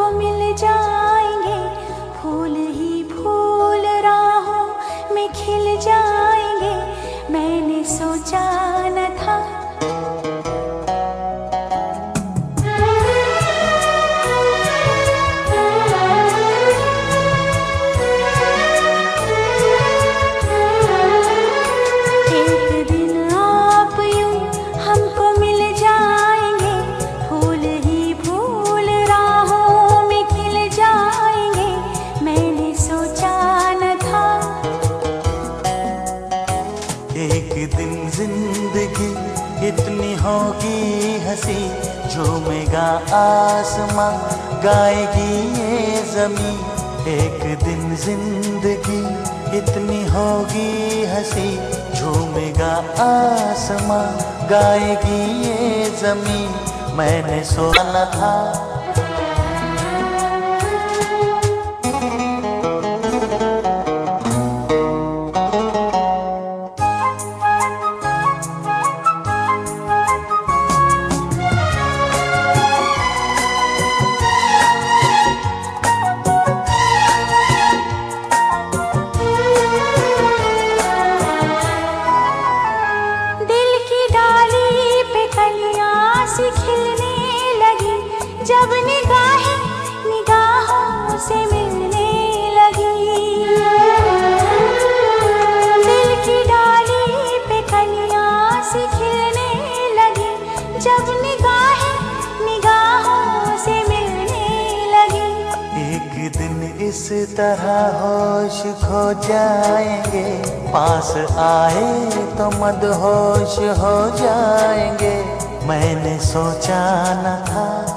को मिल जाएँगे फूल ही फूल राहों में खिल जाएँगे। मैंने सोचा न होगी हँसी झूमेगा आसमां, गाएगी ये जमी। एक दिन ज़िंदगी इतनी होगी हँसी झूमेगा आसमां, गाएगी ये जमी। मैंने सोना था इस तरह होश खो जाएँगे, पास आए तो मद होश हो जाएँगे। मैंने सोचा न था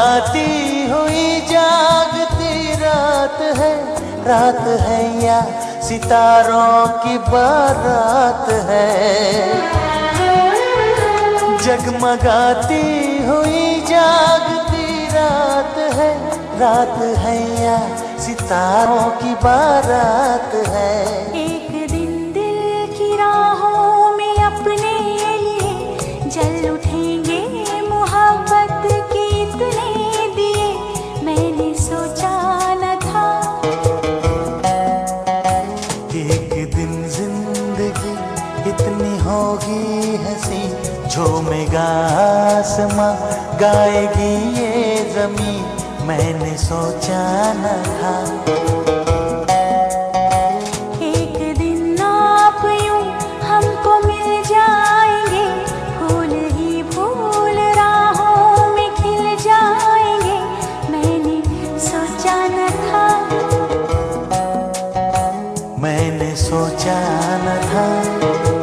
जगमगाती हुई जागती रात है। रात है या सितारों की बारात है। जगमगाती हुई जागती रात है। रात है या सितारों की बारात है। एक दिन दिल की राहों में अपने लिए जल उठेंगे आसमां गाएगी ये जमी मैंने सोचा न था। एक दिन आप हमको मिल ही खिल मैंने था। मैंने सोचा न था।